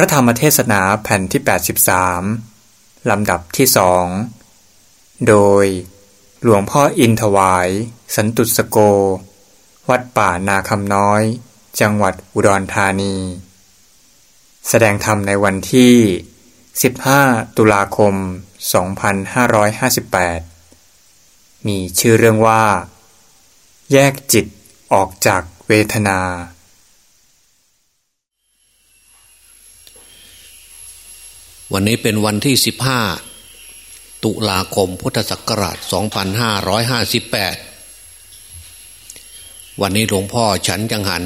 ระธรรมเทศนาแผ่นที่ 83 ลำดับที่สองโดยหลวงพ่ออินถวาย สันตุสโก วัดป่านาคำน้อย จังหวัดอุดรธานี แสดงธรรมในวันที่ 15 ตุลาคม 2558 มีชื่อเรื่องว่า แยกจิตออกจากเวทนา วันนี้เป็นวันที่ 15 ตุลาคมพุทธศักราช 2558 วันนี้หลวงพ่อฉันจังหัน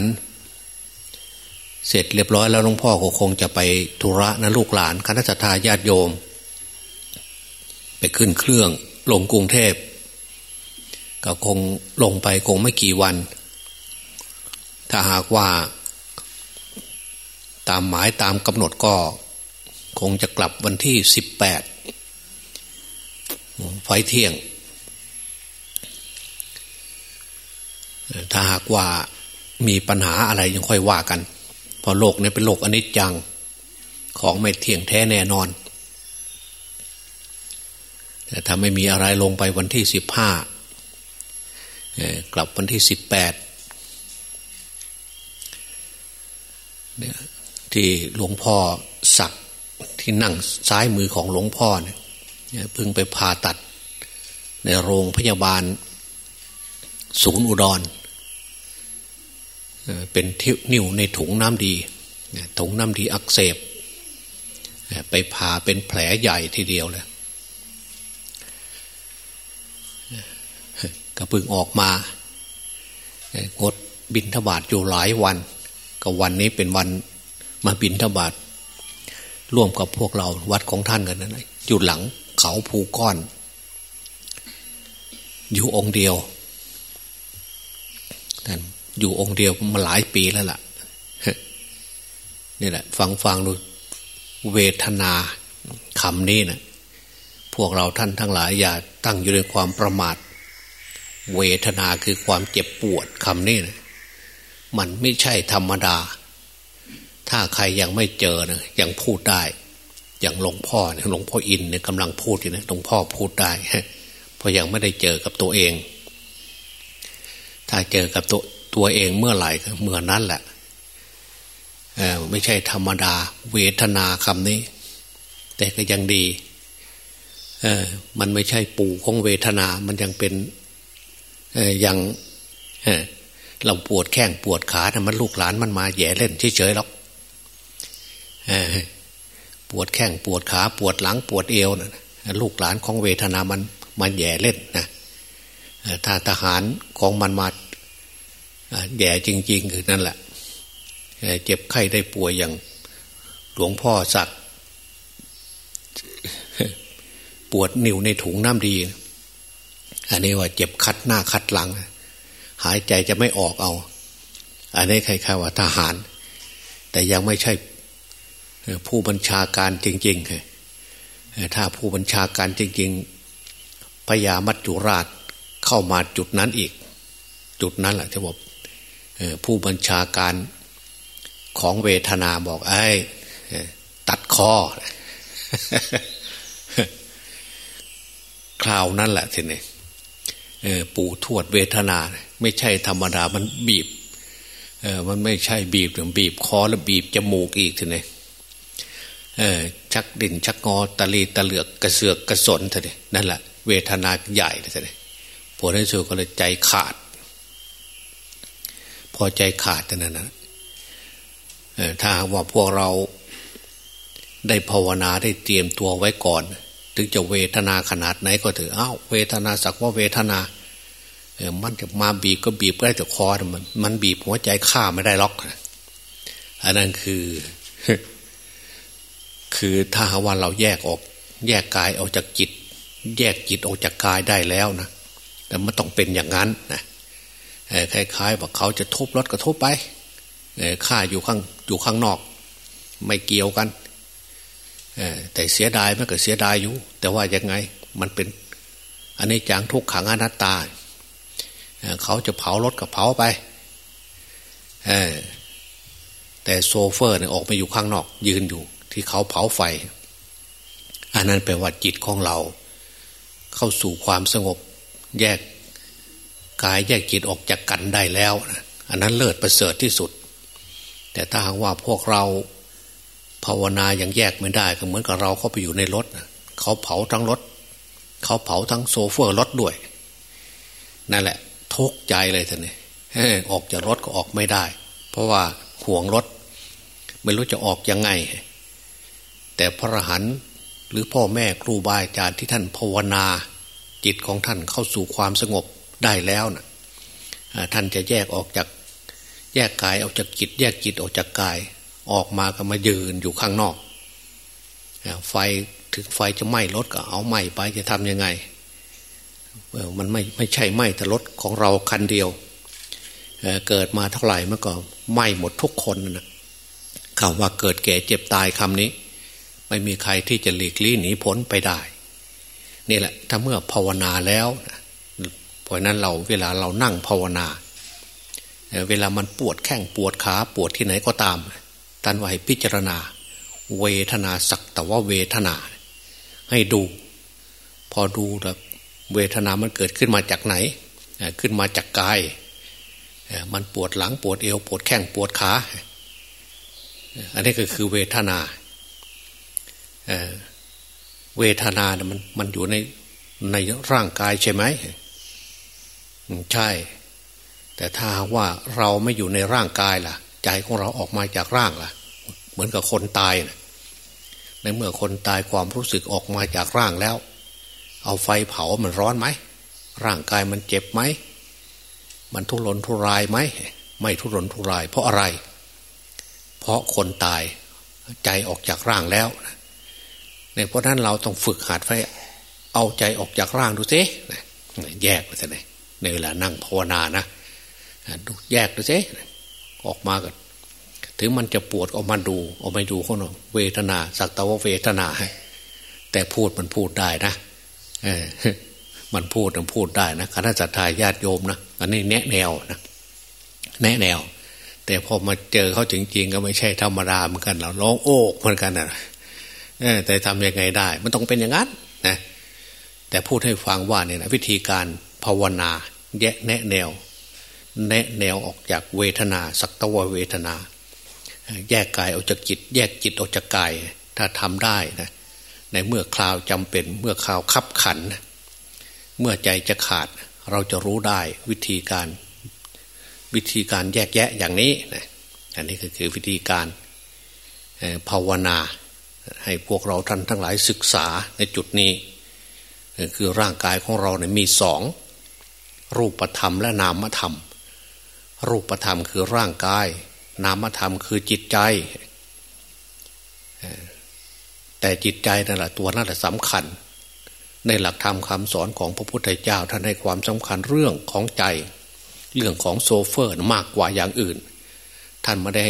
เสร็จเรียบร้อยแล้วหลวงพ่อก็คงจะไปธุระนะลูกหลานคณะทาญาติโยม ไปขึ้นเครื่องลงกรุงเทพ ก็คงลงไปคงไม่กี่วัน ถ้าหากว่า ตามหมายตามกำหนดก็ คงจะกลับวันที่สิบแปดไฟเที่ยง ถ้าหากว่ามีปัญหาอะไรยังค่อยว่ากัน เพราะโลกนี้เป็นโลกอนิจจัง ของไม่เที่ยงแท้แน่นอน แต่ถ้าไม่มีอะไรลงไปวันที่สิบห้ากลับวันที่สิบแปดที่หลวงพ่อสัก ที่นั่งซ้ายมือของหลวงพ่อเนี่ยเพิ่งไปผ่าตัด ในโรงพยาบาล ศูนย์อุดร เป็นทิวนิ่วในถุงน้ำดีถุงน้ำดีอักเสบ ไปผ่าเป็นแผลใหญ่ทีเดียวเลยก็เพิ่งออกมางดบินทบาทอยู่หลายวัน ก็วันนี้เป็นวันมาบินทบาท ร่วมกับพวกเราวัดของท่านกันนะอยู่หลังเขาภูก้อน อยู่องค์เดียวท่านอยู่องค์เดียวมาหลายปีแล้วล่ะนี่แหละ ฟังฟังดูเวทนาคำนี้นะพวกเราท่านทั้งหลายอย่าตั้งอยู่ในความประมาท เวทนาคือความเจ็บปวดคำนี้นะมันไม่ใช่ธรรมดา ถ้าใครยังไม่เจอนะยังพูดได้ อย่างหลวงพ่อเนี่ยหลวงพ่ออินเนี่ยกำลังพูดอยู่นะหลวงพ่อพูดได้เพราะยังไม่ได้เจอกับตัวเอง ถ้าเจอกับตัวตัวเองเมื่อไหร่เมื่อนั้นแหละไม่ใช่ธรรมดา เวทนาคำนี้ แต่ก็ยังดีมันไม่ใช่ปู่ของเวทนา มันยังเป็นยังเราปวดแข้งปวดขาแต่มันลูกหลานมันมาแย่เล่นเฉยๆหรอก ปวดแข้งปวดขาปวดหลังปวดเอวนะลูกหลานของเวทนามันมันแย่เล่นนะถ้าทหารของมันมาแย่จริง ๆ คือนั่นแหละเจ็บไข้ได้ป่วยอย่างหลวงพ่อสักปวดนิ้วในถุงน้ำดี อันนี้ว่าเจ็บคัดหน้าคัดหลัง หายใจจะไม่ออกเอา อันนี้ใครๆว่าทหาร แต่ยังไม่ใช่ ผู้บัญชาการจริงๆถ้าผู้บัญชาการจริง ๆพญามัจจุราชเข้ามาจุดนั้นอีก จุดนั้นแหละที่บอกผู้บัญชาการของเวทนาบอกไอ้ตัดคอคราวนั้นแหละทีนี้ปู่ทวดเวทนา ไม่ใช่ธรรมดามันบีบมันไม่ใช่บีบถึงบีบคอแล้วบีบจมูกอีกทีนี้ ชักดิ่นชักงอตะลีตะเหลือกกระเสือกกระสนเถอะนั่นแหละเวทนาใหญ่เถอะผลที่สุดก็เลยใจขาด พอใจขาดนั่นนะถ้าว่าพวกเราได้ภาวนาได้เตรียมตัวไว้ก่อน ถึงจะเวทนาขนาดไหนก็เถอะอ้าวเวทนาสักว่าเวทนาเออมันจะมาบีบก็บีบได้แต่คอมันมันบีบหัวใจฆ่าไม่ได้ล็อกอันนั้นคือ คือถ้าว่าเราแยกออก แยกกายออกจากจิต แยกจิตออกจากกายได้แล้วนะแต่ไม่ต้องเป็นอย่างนั้นนะคล้ายๆว่าเขาจะทุบรถก็ทุบไปข้าอยู่ข้างอยู่ข้างนอก ไม่เกี่ยวกันแต่เสียดายมันก็เสียดายอยู่ แต่ว่ายังไงมันเป็นอันนี้จางทุกขังอนัตตาเขาจะเผารถก็เผาไปแต่โซเฟอร์เนี่ยออกมาอยู่ข้างนอก ยืนอยู่ ที่เขาเผาไฟ อันนั้นแปลว่าจิตของเรา เข้าสู่ความสงบ แยกกายแยกจิตออกจากกันได้แล้วอันนั้นเลิศประเสริฐที่สุด แต่ถ้าหากว่าพวกเราภาวนาอย่างแยกไม่ได้ก็เหมือนกับเราเข้าไปอยู่ในรถเขาเผาทั้งรถ เขาเผาทั้งโซเฟอร์รถด้วย นั่นแหละทุกใจเลยท่านนี่ออกจากรถก็ออกไม่ได้ เพราะว่าห่วงรถ ไม่รู้จะออกยังไง แต่พระหันหรือพ่อแม่ครูบาอาจารย์ที่ท่านภาวนา จิตของท่านเข้าสู่ความสงบได้แล้วนะท่านจะแยกออกจากแยกกายออกจากจิต แยกจิตออกจากกาย ออกมาก็มายืนอยู่ข้างนอก ไฟถึงไฟจะไหม้รถก็เอาไหม้ไปจะทำยังไงมันไม่ไม่ใช่ไหม้แต่รถของเราคันเดียวเเกิดมาเท่าไหร่เมื่อก่อนไหม้หมดทุกคนนะคำว่าเกิดแก่เจ็บตายคำนี้ ไม่มีใครที่จะหลีกลี่หนีพ้นไปได้ นี่แหละ ถ้าเมื่อภาวนาแล้วเพราะนั้นเราเวลาเรานั่งภาวนา เวลามันปวดแข้งปวดขาปวดที่ไหนก็ตามท่านว่าให้พิจารณา เวทนาสักแต่ว่าเวทนา ให้ดู พอดูแล้วเวทนามันเกิดขึ้นมาจากไหน ขึ้นมาจากกาย มันปวดหลังปวดเอว ปวดแข้งปวดขา อันนี้ก็คือเวทนา เวทนาเนี่ยมันมันอยู่ในในร่างกายใช่ไหมใช่ แต่ถ้าว่าเราไม่อยู่ในร่างกายล่ะ ใจของเราออกมาจากร่างล่ะ เหมือนกับคนตายนะในเมื่อคนตายความรู้สึกออกมาจากร่างแล้ว เอาไฟเผามันร้อนไหมร่างกายมันเจ็บไหมมันทุรนทุรายไหมไม่ทุรนทุราย เพราะอะไร เพราะคนตายใจออกจากร่างแล้ว ในเพราะนั้นเราต้องฝึกหัดไฟเอาใจออกจากร่างดูสิแยกไปสิในเวลานั่งภาวนานะแยกดูสิออกมากันถึงมันจะปวดออกมาดูออกมาดูเขาหน่อยเวทนา สักตะวเวทนาแต่พูดมันพูดได้นะมันพูดมันพูดได้นะคณะสัตยาญาติโยมนะอันนี้แนะแนวนะแนะแนว แต่พอมาเจอเขาจริงๆก็ไม่ใช่ธรรมดาเหมือนกันเราร้องโอ้เหมือนกันนะ แต่ทำยังไงได้ มันต้องเป็นอย่างนั้นนะแต่พูดให้ฟังว่าเนี่ยนะวิธีการภาวนาแยะแนะแนว แนะแนวออกจากเวทนา สักตวเวทนา แยกกายออกจากจิต แยกจิตออกจากกาย ถ้าทำได้นะในเมื่อคราวจำเป็นเมื่อคราวคับขัน เมื่อใจจะขาดเราจะรู้ได้วิธีการ วิธีการแยกแยะอย่างนี้นะอันนี้ก็คือวิธีการภาวนา ให้พวกเราท่านทั้งหลายศึกษาในจุดนี้ คือร่างกายของเราเนี่ยมีสองรูปธรรมและนามธรรม รูปธรรมคือร่างกาย นามธรรมคือจิตใจ แต่จิตใจนั่นแหละตัวนั่นแหละสำคัญ ในหลักธรรมคำสอนของพระพุทธเจ้าท่านให้ความสำคัญเรื่องของใจ เรื่องของโซเฟอร์มากกว่าอย่างอื่น ท่านไม่ได้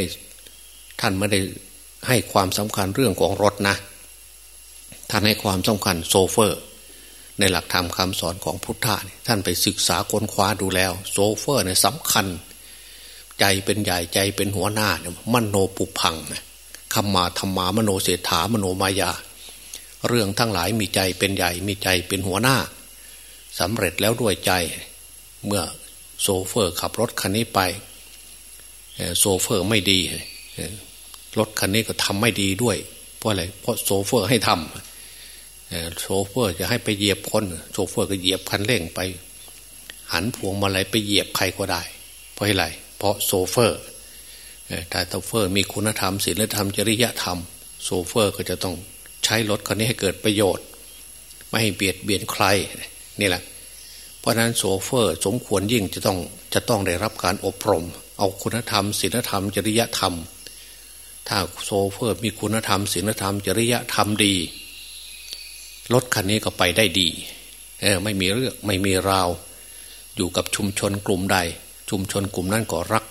ท่านไม่ได้ ให้ความสำคัญเรื่องของรถนะท่านให้ความสำคัญโชเฟอร์ ในหลักธรรมคำสอนของพุทธะท่านไปศึกษาค้นคว้าดูแล้ว โชเฟอร์เนี่ยสำคัญ ใจเป็นใหญ่ใจเป็นหัวหน้าเนี่ยมโนปุพังนะคำมาธรรมามโนเศรษฐามโนมายา เรื่องทั้งหลายมีใจเป็นใหญ่มีใจเป็นหัวหน้าสำเร็จแล้วด้วยใจ เมื่อโชเฟอร์ขับรถคันนี้ไปโชเฟอร์ไม่ดี รถคันนี้ก็ทำไม่ดีด้วย เพราะอะไรเพราะโชเฟอร์ให้ทำโชเฟอร์จะให้ไปเหยียบคนโชเฟอร์ก็เหยียบคันเร่งไป หันพวงมาลัยไปเหยียบใครก็ได้ เพราะอะไรเพราะโชเฟอร์ถ้าโชเฟอร์มีคุณธรรมศีลธรรมจริยธรรม โชเฟอร์ก็จะต้องใช้รถคันนี้ให้เกิดประโยชน์ ไม่ให้เบียดเบียนใครนี่แหละ เพราะนั้นโซเฟอร์สมควรยิ่งจะต้องจะต้องได้รับการอบรม เอาคุณธรรมศีลธรรมจริยธรรม ถ้าโซเฟอร์มีคุณธรรมศีลธรรม จริยธรรมดี รถคันนี้ก็ไปได้ดีเออไม่มีเรื่องไม่มีราว อยู่กับชุมชนกลุ่มใด ชุมชนกลุ่มนั้นก็รัก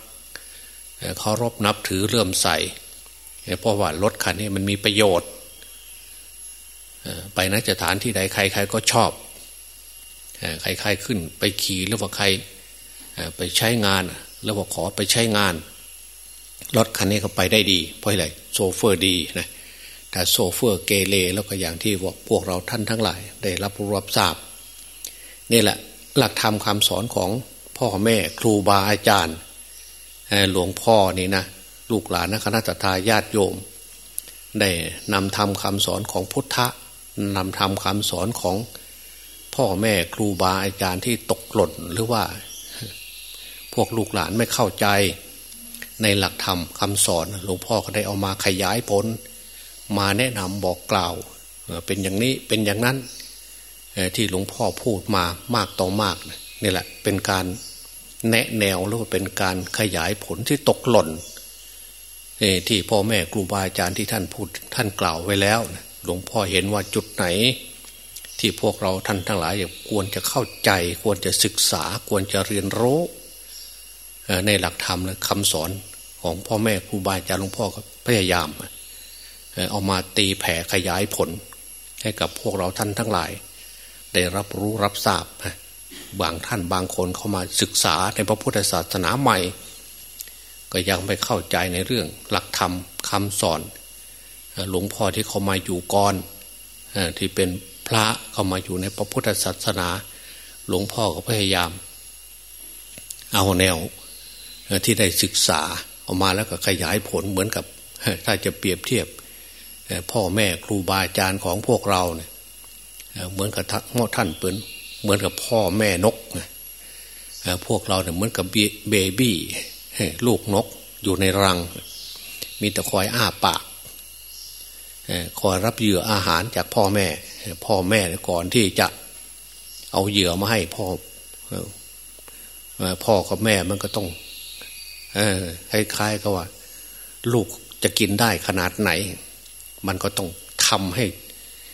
เคารพนับถือเลื่อมใสเพราะว่ารถคันนี้มันมีประโยชน์ไปในสถานที่ใดใคร ๆ ก็ชอบใครๆขึ้นไปขี่หรือว่าใครไปใช้งาน แล้วว่าขอไปใช้งาน รถคันนี้ก็ไปได้ดี เพราะอะไรโชเฟอร์ดีนะแต่โชเฟอร์เกเรแล้วก็อย่างที่พวกเราท่านทั้งหลาย ได้รับรู้รับทราบนี่แหละหลักธรรมคำสอนของพ่อแม่ครูบาอาจารย์หลวงพ่อนี่นะลูกหลานนะคณะทาญาติโยม ได้นำทำคำสอนของพุทธะนำทำคำสอนของพ่อแม่ครูบาอาจารย์ที่ตกหล่นหรือว่า พวกลูกหลานไม่เข้าใจ ในหลักธรรมคำสอนหลวงพ่อก็ได้เอามาขยายผล มาแนะนำบอกกล่าว เป็นอย่างนี้เป็นอย่างนั้นที่หลวงพ่อพูดมามากต่อมากนี่แหละเป็นการแนะแนวหรือว่าเป็นการขยายผลที่ตกหล่นที่พ่อแม่ครูบาอาจารย์ที่ท่านพูดท่านกล่าวไว้แล้ว หลวงพ่อเห็นว่าจุดไหน ที่พวกเราท่านทั้งหลายควรจะเข้าใจ ควรจะศึกษาควรจะเรียนรู้ในหลักธรรมและคำสอน ของพ่อแม่ครูบาอาจารย์หลวงพ่อก็พยายามเอามาตีแผ่ขยายผล ให้กับพวกเราท่านทั้งหลาย ได้รับรู้รับทราบบางท่านบางคนเข้ามาศึกษาในพระพุทธศาสนาใหม่ ก็ยังไม่เข้าใจในเรื่องหลักธรรมคำสอน หลวงพ่อที่เขามาอยู่ก่อนที่เป็นพระเข้ามาอยู่ในพระพุทธศาสนา หลวงพ่อก็พยายาม เอาแนวที่ได้ศึกษา ออกมาแล้วก็ขยายผลเหมือนกับ ถ้าจะเปรียบเทียบ พ่อแม่ครูบาอาจารย์ของพวกเราเนี่ยเหมือนกับท่านเปินเหมือนกับพ่อแม่นกพวกเราเนี่ยเหมือนกับเบบี้ลูกนกอยู่ในรัง มีแต่คอยอ้าปากคอยรับเหยื่ออาหารจากพ่อแม่ พ่อแม่ก่อนที่จะเอาเหยื่อมาให้พ่อพ่อกับแม่มันก็ต้อง คล้ายๆกับว่า ลูกจะกินได้ขนาดไหน มันก็ต้องทำให้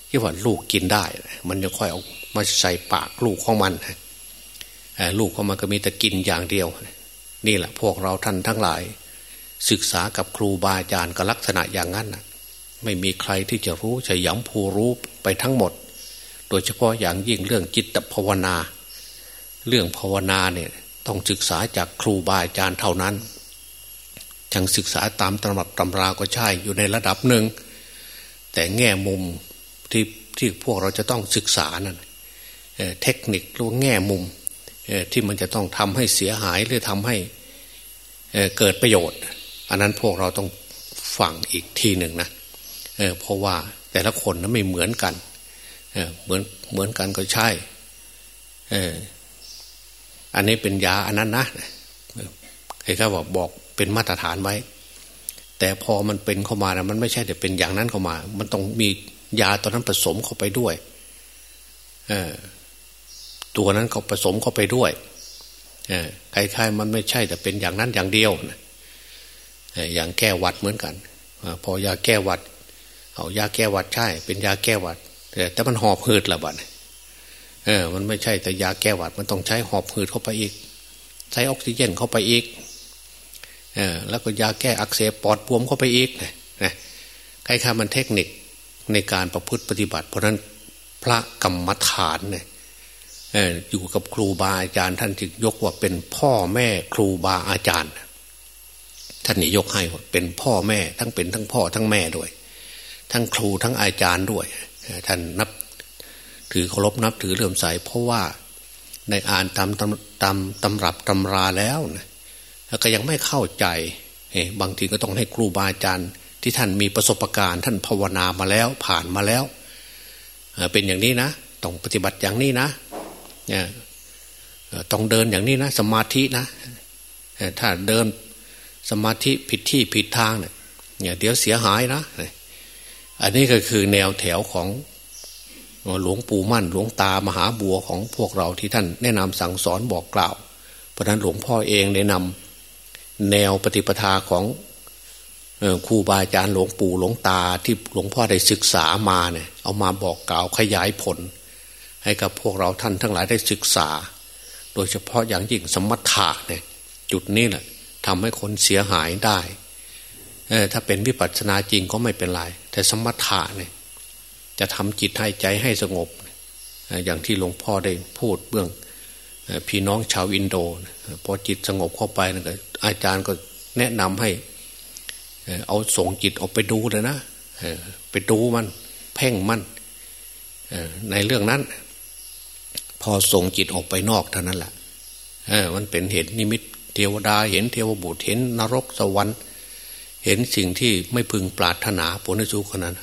ที่ว่าลูกกินได้ มันจะค่อยเอามาใส่ปากลูกของมันลูกของมันก็มีแต่กินอย่างเดียว นี่แหละพวกเราท่านทั้งหลาย ศึกษากับครูบาอาจารย์ก็ลักษณะอย่างนั้นไม่มีใครที่จะรู้จะย้ำภูรู้ไปทั้งหมด โดยเฉพาะอย่างยิ่งเรื่องจิตภาวนา เรื่องภาวนาเนี่ย ต้องศึกษาจากครูบาอาจารย์เท่านั้นยังศึกษาตามตำรับตำราก็ใช่อยู่ในระดับหนึ่ง แต่แง่มุมที่ที่พวกเราจะต้องศึกษานั้นเทคนิคหรือแง่มุมที่มันจะต้องทำให้เสียหายหรือทำให้เกิดประโยชน์ อันนั้นพวกเราต้องฟังอีกทีหนึ่งนะเเพราะว่าแต่ละคนนั้นไม่เหมือนกันเหมือนเหมือนกันก็ใช่ อันนี้เป็นยาอันนั้นนะใครก็บอกบอกเป็นมาตรฐานไว้ แต่พอมันเป็นเข้ามานะมันไม่ใช่แต่เป็นอย่างนั้นเข้ามา มันต้องมียาตัวนั้นผสมเข้าไปด้วยตัวนั้นเขาผสมเข้าไปด้วยคล้ายๆมันไม่ใช่แต่เป็นอย่างนั้นอย่างเดียวนะอย่างแก้วัดเหมือนกันอพอยาแก้วัด เอายาแก้วัดใช่ เป็นยาแก้วัดแต่มันหอบหืดละบัด เออ มันไม่ใช่แต่ยาแก้หวัดมันต้องใช้หอบหืดเข้าไปอีก ใช้ออกซิเจนเข้าไปอีกเออแล้วก็ยาแก้อักเสบปอดบวมเข้าไปอีกนะคล้ายๆมันเทคนิคในการประพฤติปฏิบัติ เพราะนั้นพระกรรมฐานเนี่ยอยู่กับครูบาอาจารย์ ท่านจึงยกว่าเป็นพ่อแม่ครูบาอาจารย์ ท่านนี่ยกให้เป็นพ่อแม่ทั้งเป็นทั้งพ่อทั้งแม่ด้วย ทั้งครูทั้งอาจารย์ด้วย ท่านนับ ถือเคารพนับถือเลื่อมใสเพราะว่าในอ่านตามตำตามตำรับตำราแล้วนะแล้วก็ยังไม่เข้าใจบางทีก็ต้องให้ครูบาอาจารย์ที่ท่านมีประสบการณ์ ท่านภาวนามาแล้วผ่านมาแล้วเป็นอย่างนี้นะต้องปฏิบัติอย่างนี้นะต้องเดินอย่างนี้นะสมาธินะถ้าเดินสมาธิผิดที่ผิดทางเนี่ยเดี๋ยวเสียหายนะ อันนี้ก็คือแนวแถวของ หลวงปู่มั่นหลวงตามหาบัวของพวกเราที่ท่านแนะนำสั่งสอนบอกกล่าว เพราะนั้นหลวงพ่อเองได้นำแนวปฏิปทาของครูบาอาจารย์หลวงปู่หลวงตาที่หลวงพ่อได้ศึกษามาเนี่ยเอามาบอกกล่าวขยายผล ให้กับพวกเราท่านทั้งหลายได้ศึกษา โดยเฉพาะอย่างยิ่งสมถะเนี่ยจุดนี้แหละทำให้คนเสียหายได้ถ้าเป็นวิปัสสนาจริงก็ไม่เป็นไร แต่สมถะเนี่ย จะทำจิตให้ใจให้สงบ อย่างที่หลวงพ่อได้พูดเบื้องพี่น้องชาวอินโดพอจิตสงบเข้าไปนะอาจารย์ก็แนะนำให้ เอาส่งจิตออกไปดูเลยนะไปดูมัน เพ่งมันในเรื่องนั้น พอส่งจิตออกไปนอกเท่านั้นแหละมันเป็นเห็นนิมิตเทวดาเห็นเทวบุตรเห็นนรกสวรรค์ เห็นสิ่งที่ไม่พึงปรารถนาปุณจุขนั้น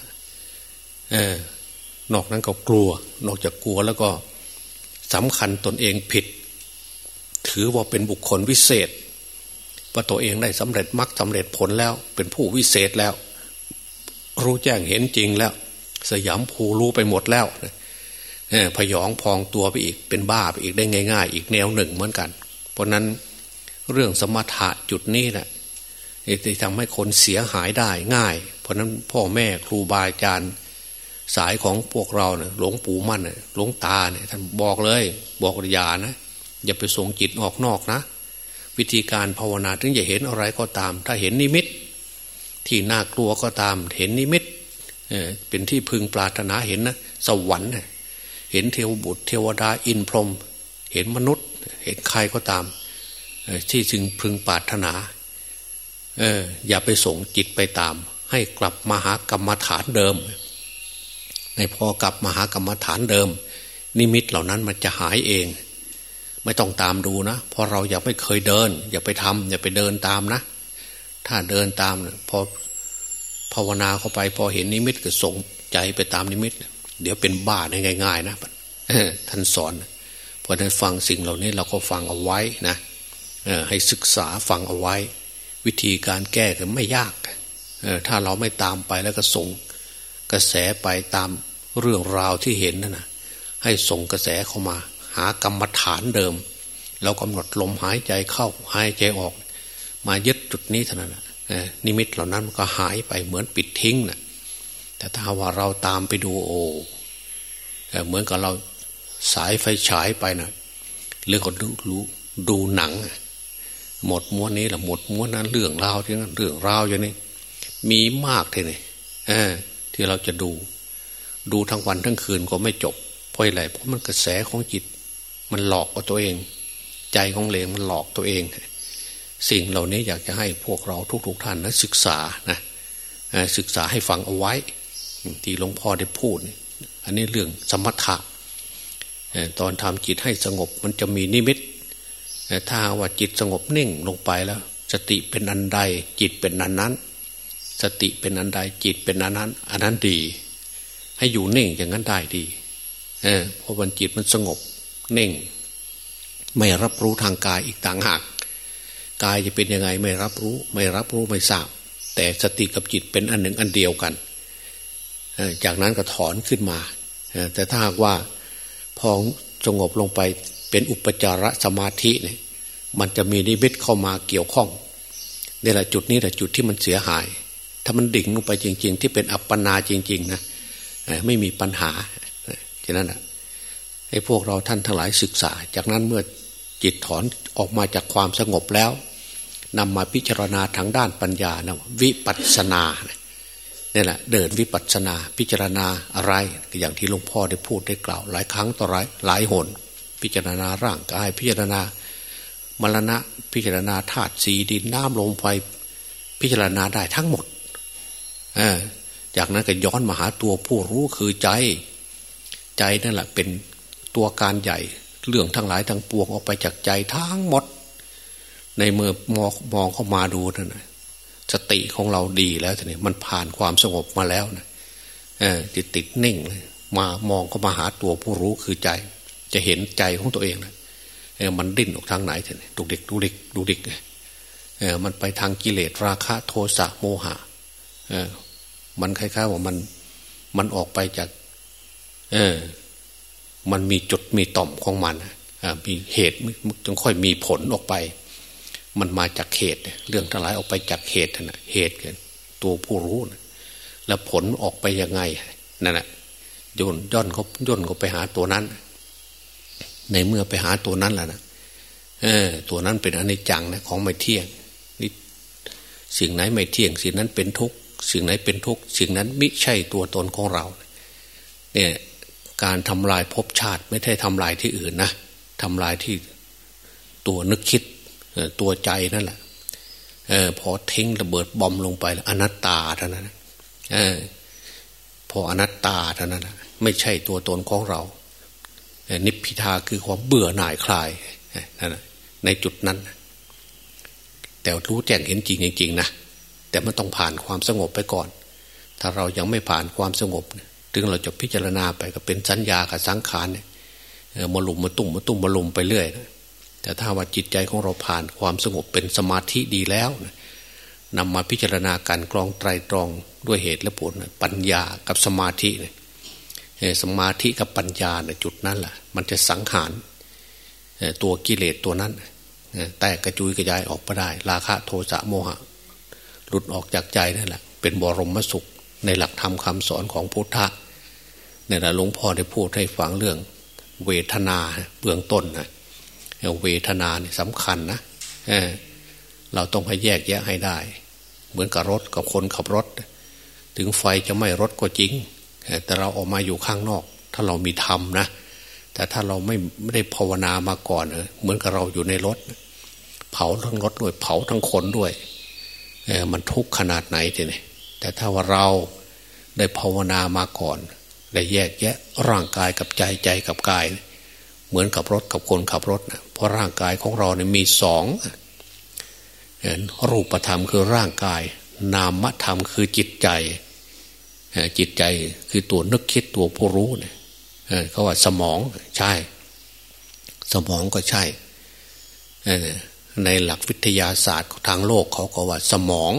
นอกนั้นก็กลัว นอกจากกลัวแล้วก็สำคัญตนเองผิด ถือว่าเป็นบุคคลวิเศษว่าตัวเองได้สำเร็จมรรคสาเร็จผลแล้ว เป็นผู้วิเศษแล้ว รู้แจ้งเห็นจริงแล้ว สยามภูรู้ไปหมดแล้วพยองพองตัวไปอีกเป็นบ้าไปอีกได้ง่าย ๆ อีกแนวหนึ่งเหมือนกัน เพราะนั้นเรื่องสมถะจุดนี้แหละที่ทำให้คนเสียหายได้ง่าย เพราะนั้นพ่อแม่ครูบาอาจารย์ สายของพวกเราเนี่ยหลวงปู่มั่นเนี่ยหลวงตาเนี่ยท่านบอกเลย บอกอย่านะ อย่าไปส่งจิตออกนอกนะ วิธีการภาวนาถึงจะเห็นอะไรก็ตาม ถ้าเห็นนิมิต ที่น่ากลัวก็ตาม เห็นนิมิตเเป็นที่พึงปรารถนาเห็นนะสวรรค์เห็นเทวบุตร เทวดาอินพรหมเห็นมนุษย์ เห็นใครก็ตามที่จึงพึงปรารถนาเอออย่าไปส่งจิตไปตาม ให้กลับมาหากรรมฐานเดิม ในพอกลับมาหากรรมฐานเดิม นิมิตเหล่านั้นมันจะหายเอง ไม่ต้องตามดูนะเพราะเราอย่าไม่เคยเดิน อย่าไปทำอย่าไปเดินตามนะ ถ้าเดินตามพอภาวนาเข้าไป พอเห็นนิมิตก็ส่งใจไปตามนิมิต เดี๋ยวเป็นบ้าได้ง่าย ๆ นะท่านสอนเพอได้ฟังสิ่งเหล่านี้เราก็ฟังเอาไว้นะให้ศึกษาฟังเอาไว้ วิธีการแก้ก็ไม่ยากถ้าเราไม่ตามไปแล้วก็ส่ง กระแสไปตามเรื่องราวที่เห็นนั่นนะให้ส่งกระแสเข้ามา หากรรมฐานเดิม เรากำหนดลมหายใจเข้าหายใจออก มายึดจุดนี้เท่านั้นนิมิตเหล่านั้นมันก็หายไปเหมือนปิดทิ้งนะแต่ถ้าว่าเราตามไปดูโอ้เหมือนกับเราสายไฟฉายไปนะหรือก็ดูดูดูหนัง หมดม้วนนี้แหละหมดม้วนนั้นเรื่องราวที่นั้นเรื่องราวอย่างนี้มีมากเลยนี่ ที่เราจะดู ดูทั้งวันทั้งคืนก็ไม่จบ เพราะอะไรเพราะมันกระแสของจิต มันหลอกตัวเอง ใจของเหลงมันหลอกตัวเอง สิ่งเหล่านี้อยากจะให้พวกเราทุกๆทท่านนะศึกษานะศึกษาให้ฟังเอาไว้ ที่หลวงพ่อได้พูด อันนี้เรื่องสมถะตอนทำจิตให้สงบมันจะมีนิมิตถ้าว่าจิตสงบนิ่งลงไปแล้ว สติเป็นอันใดจิตเป็นอันนั้น สติเป็นอันใดจิตเป็นอันนั้น อันนั้นดี ให้อยู่นิ่งอย่างนั้นได้ดี เออพอวันจิตมันสงบนิ่ง ไม่รับรู้ทางกายอีกต่างหากกายจะเป็นยังไงไม่รับรู้ ไม่รับรู้ไม่ทราบ แต่สติกับจิตเป็นอันหนึ่งอันเดียวกัน จากนั้นก็ถอนขึ้นมา แต่ถ้าหากว่าพอสงบลงไปเป็นอุปจารสมาธิเนี่ยมันจะมีนิมิตเข้ามาเกี่ยวข้องนี่แหละจุดนี้แหละจุดที่มันเสียหาย ถ้ามันดิ่งลงไปจริง ๆ ที่เป็นอัปปนาจริง ๆ นะไม่มีปัญหาฉะนั้นให้พวกเราท่านทั้งหลายศึกษา จากนั้นเมื่อจิตถอนออกมาจากความสงบแล้วนำมาพิจารณาทางด้านปัญญานะวิปัสสนาเนี่ยแหละเดินวิปัสนาพิจารณาอะไร อย่างที่หลวงพ่อได้พูดได้กล่าว หลายครั้งต่อหลายหลายหน พิจารณาร่างกาย พิจารณามรณะ พิจารณาธาตุสีดินน้ำลมไฟพิจารณาได้ทั้งหมด จากนั้นก็ย้อนมาหาตัวผู้รู้คือใจ ใจนั่นแหละเป็นตัวการใหญ่ เรื่องทั้งหลายทั้งปวงออกไปจากใจทั้งหมด ในเมื่อมองมองเข้ามาดูนั่นสติของเราดีแล้วทีนี้มันผ่านความสงบมาแล้วนะจิตติดนิ่งเลยมามองเข้ามาหาตัวผู้รู้คือใจ จะเห็นใจของตัวเองนะมันดิ้นออกทางไหนทีนี้ดูดิกดูดิกดูดิกเออมันไปทางกิเลสราคะโทสะโมหะ มันคล้ายๆว่ามันมันออกไปจาก เออ มันมีจุดมีต่อมของมันมีเหตุจึงค่อยมีผลออกไป มันมาจากเหตุเรื่องทั้งหลายออกไปจากเหตุนะเหตุกันตัวผู้รู้นะแล้วผลออกไปยังไงนั่นแหละย่นย่อนเขาย่นเขาไปหาตัวนั้น ในเมื่อไปหาตัวนั้นแล้วนะเออ ตัวนั้นเป็นอนิจจังนะของไม่เที่ยงนี่สิ่งไหนไม่เที่ยง สิ่งนั้นเป็นทุกข์ สิ่งไหนเป็นทุกข์สิ่งนั้นไม่ใช่ตัวตนของเรา เนี่ยการทำลายภพชาติไม่ใช่ทำลายที่อื่นนะทำลายที่ตัวนึกคิดตัวใจนั่นแหละออพอทิ้งระเบิดบอมลงไปอนัตตาเท่านั้นออพออนัตตาเท่านั้นไม่ใช่ตัวตนของเรา นิพพิทาคือความเบื่อหน่ายคลายนั่นในจุดนั้น แต่รู้แจ้งเห็นจริงจริงนะ แต่มันต้องผ่านความสงบไปก่อน ถ้าเรายังไม่ผ่านความสงบถึงเราจะพิจารณาไปก็เป็นสัญญากับสังขารเนี่ยมาลุมมาตุ่มมาตุ่มมาลุมไปเรื่อยนะแต่ถ้าว่าจิตใจของเราผ่านความสงบเป็นสมาธิดีแล้วนำมาพิจารณาการกรองไตรตรองด้วยเหตุและผลปัญญากับสมาธิเนี่ยสมาธิกับปัญญาเนี่ยจุดนั้นแหละมันจะสังหารตัวกิเลสตัวนั้นแตกกระจุยกระจายออกไปได้ ราคะโทสะโมหะ หลุดออกจากใจนั่นแหละเป็นบรมสุขในหลักธรรมคาสอนของพุทธะเนี่ยแหละหลวงพ่อได้พูดให้ฟังเรื่อง เวทนาเบื้องต้นนะเวทนาเนี่ยสำคัญนะเเราต้องให้แยกแยะให้ได้ เหมือนกับรถกับคนขับรถ ถึงไฟจะไม่รถก็จริง แต่เราออกมาอยู่ข้างนอก ถ้าเรามีธรรมนะแต่ถ้าเราไม่ไม่ได้ภาวนามาก่อนเหมือนกับเราอยู่ในรถ เผาทั้งรถด้วยเผาทั้งคนด้วย มันทุกข์ขนาดไหนทีนี่แต่ถ้าว่าเราได้ภาวนามาก่อน ได้แยกแยะร่างกายกับใจใจกับกาย เหมือนกับรถกับคนขับรถนะเพราะร่างกายของเราเนี่ยมีสองรูปธรรมคือร่างกาย นามธรรมคือจิตใจ จิตใจคือตัวนึกคิดตัวผู้รู้เนี่ยเขาว่าสมองใช่ สมองก็ใช่ ในหลักวิทยาศาสตร์ทางโลกเขาก็ว่าสมอง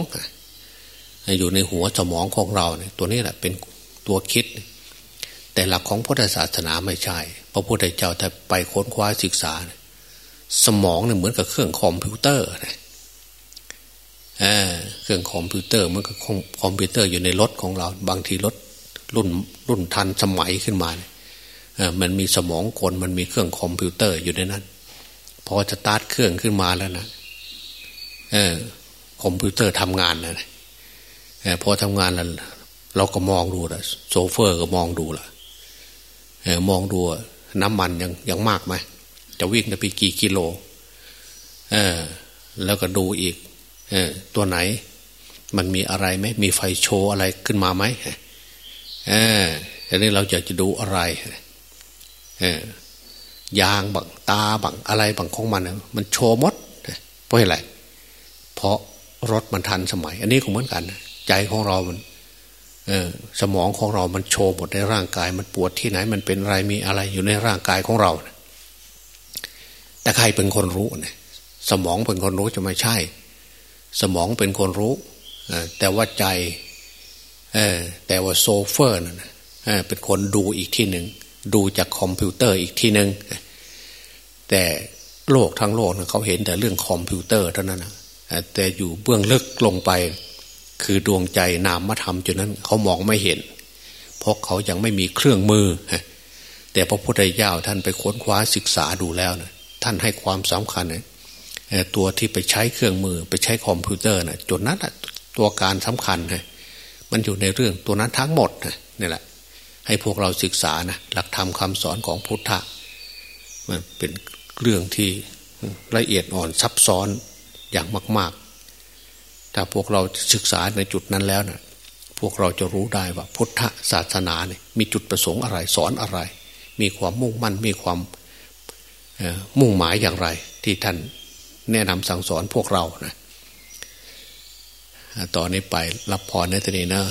อยู่ในหัวสมองของเราเนี่ยตัวนี้แหละเป็นตัวคิด แต่หลักของพุทธศาสนาไม่ใช่พระพุทธเจ้าถ้าไปค้นคว้าศึกษา สมองเนี่ยเหมือนกับเครื่องคอมพิวเตอร์เครื่องคอมพิวเตอร์มันก็คอมพิวเตอร์อยู่ในรถของเรา บางทีรถรุ่นรุ่นทันสมัยขึ้นมาเนี่ยมันมีสมองคนมันมีเครื่องคอมพิวเตอร์อยู่ในนั้น พอสตาร์ทเครื่องขึ้นมาแล้วนะเออคอมพิวเตอร์ทำงานนะพอทำงานแล้วเราก็มองดูละโชเฟอร์ก็มองดูละมองดูน้ำมันยังยังมากไหมจะวิ่งไปกี่กิโลเออแล้วก็ดูอีก เออตัวไหน มันมีอะไรไหมมีไฟโชว์อะไรขึ้นมาไหมเออทีนี้เราอยากจะดูอะไร เออ ยางบังตาบังอะไรบังของมันมันโชว์มดเพราะอะไรเพราะรถมันทันสมัย อันนี้ก็เหมือนกัน ใจของเรามันเออสมองของเรามันโชว์หมดในร่างกาย มันปวดที่ไหน มันเป็นอะไรมีอะไรอยู่ในร่างกายของเรา แต่ใครเป็นคนรู้เนี่ยสมองเป็นคนรู้จะไม่ใช่ สมองเป็นคนรู้แต่ว่าใจแต่ว่าโซเฟอร์นั่นเป็นคนดูอีกที่หนึ่ง ดูจากคอมพิวเตอร์อีกทีหนึ่งแต่โลกทั้งโลกเขาเห็นแต่เรื่องคอมพิวเตอร์เท่านั้นแต่อยู่เบื้องลึกลงไป คือดวงใจนามธรรมจุดนั้นเขามองไม่เห็น เพราะเขายังไม่มีเครื่องมือ แต่พระพุทธเจ้าท่านไปค้นคว้าศึกษาดูแล้วนะท่านให้ความสำคัญตัวที่ไปใช้เครื่องมือ ไปใช้คอมพิวเตอร์นะจุดนั้นตัวการสำคัญนะมันอยู่ในเรื่องตัวนั้นทั้งหมดนะนี่แหละ ให้พวกเราศึกษานะหลักธรรมคาสอนของพุทธะมันเป็นเรื่องที่ละเอียดอ่อนซับซ้อนอย่างมากถ้าพวกเราศึกษาในจุดนั้นแล้วนะพวกเราจะรู้ได้ว่าพุทธศาสนาเนี่ยมีจุดประสงค์อะไรสอนอะไร มีความมุ่งมั่นมีความมุ่งหมายอย่างไร ที่ท่านแนะนำสั่งสอนพวกเรานะตอนนี้ไปรับพรในตนีนะ